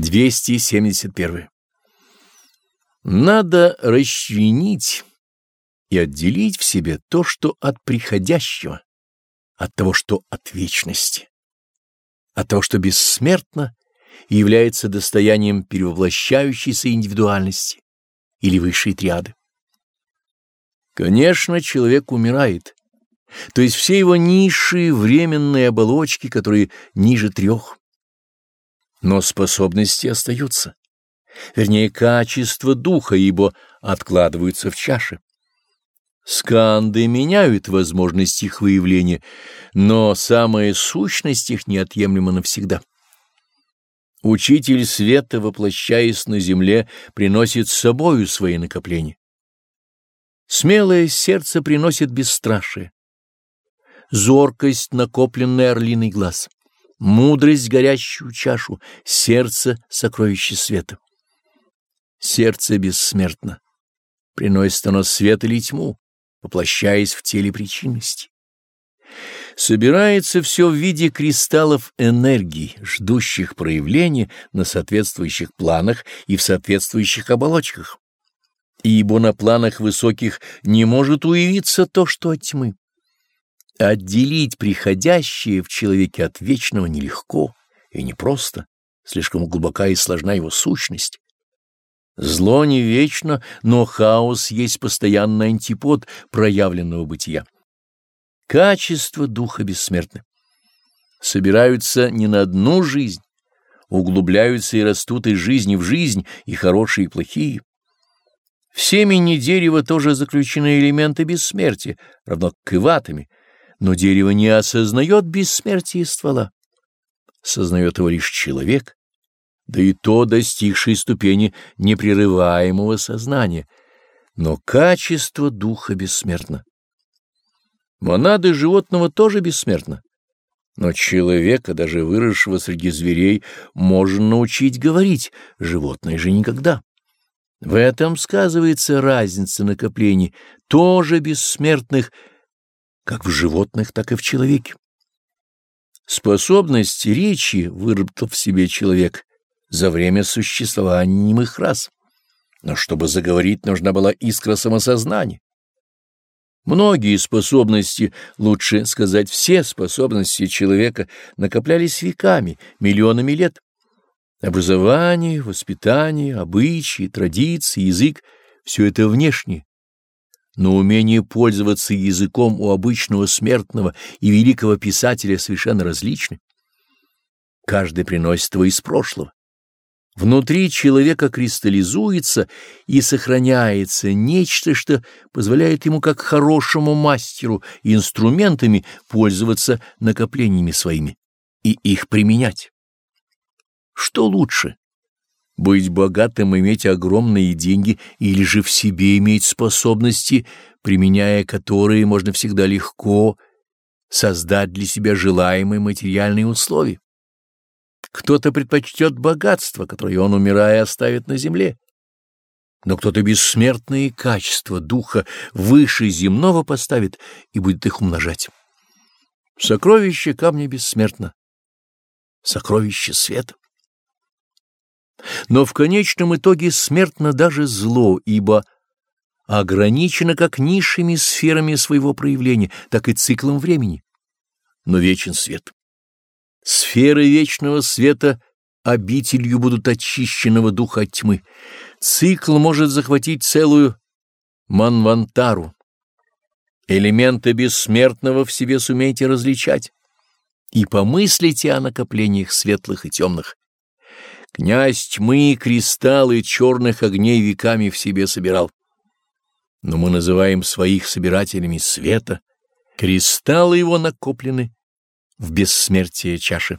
271. Надо расчленить и отделить в себе то, что от приходящего, от того, что от вечности, от того, что бессмертно и является достоянием перевоплощающейся индивидуальности или высшей триады. Конечно, человек умирает, то есть все его низшие временные оболочки, которые ниже трех. Но способности остаются, вернее, качество духа, ибо откладываются в чаше. Сканды меняют возможность их выявления, но самая сущность их неотъемлема навсегда. Учитель света, воплощаясь на земле, приносит с собою свои накопления. Смелое сердце приносит бесстрашие, зоркость, накопленный орлиный глаз, мудрость, горящую чашу, сердце, сокровище света. Сердце бессмертно, приносит оно свет или тьму, воплощаясь в теле причинности. Собирается все в виде кристаллов энергии, ждущих проявления на соответствующих планах и в соответствующих оболочках. Ибо на планах высоких не может уявиться то, что от тьмы. Отделить приходящее в человеке от вечного нелегко и непросто, слишком глубока и сложна его сущность. Зло не вечно, но хаос есть постоянный антипод проявленного бытия. Качество духа бессмертны. Собираются не на одну жизнь, углубляются и растут из жизни в жизнь, и хорошие, и плохие. В семени дерева тоже заключены элементы бессмертия, равно как и в атоме, но дерево не осознает бессмертие ствола. Сознает его лишь человек, да и то достигший ступени непрерываемого сознания, но качество духа бессмертно. Монады животного тоже бессмертны, но человека, даже выросшего среди зверей, можно научить говорить, животное же никогда. В этом сказывается разница накоплений, тоже бессмертных, как в животных, так и в человеке. Способность речи выработал в себе человек, за время существования немых рас. Но чтобы заговорить, нужна была искра самосознания. Многие способности, лучше сказать, все способности человека накоплялись веками, миллионами лет. Образование, воспитание, обычаи, традиции, язык — все это внешнее. Но умение пользоваться языком у обычного смертного и великого писателя совершенно различны. Каждый приносит его из прошлого. Внутри человека кристаллизуется и сохраняется нечто, что позволяет ему как хорошему мастеру инструментами пользоваться накоплениями своими и их применять. Что лучше? Быть богатым, иметь огромные деньги или же в себе иметь способности, применяя которые можно всегда легко создать для себя желаемые материальные условия? Кто-то предпочтет богатство, которое он, умирая, оставит на земле. Но кто-то бессмертные качества духа выше земного поставит и будет их умножать. Сокровище камня бессмертно, сокровище света. Но в конечном итоге смертно даже зло, ибо ограничено как низшими сферами своего проявления, так и циклом времени. Но вечен свет. Сферы вечного света обителью будут очищенного духа тьмы. Цикл может захватить целую манвантару. Элементы бессмертного в себе сумейте различать и помыслите о накоплениях светлых и темных. Князь тьмы кристаллы черных огней веками в себе собирал. Но мы называем своих собирателями света. Кристаллы его накоплены в бессмертие чаши.